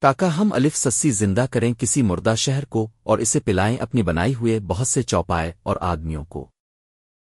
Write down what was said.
تاکہ ہم الف سسی زندہ کریں کسی مردہ شہر کو اور اسے پلائیں اپنی بنائی ہوئے بہت سے چوپائے اور آدمیوں کو۔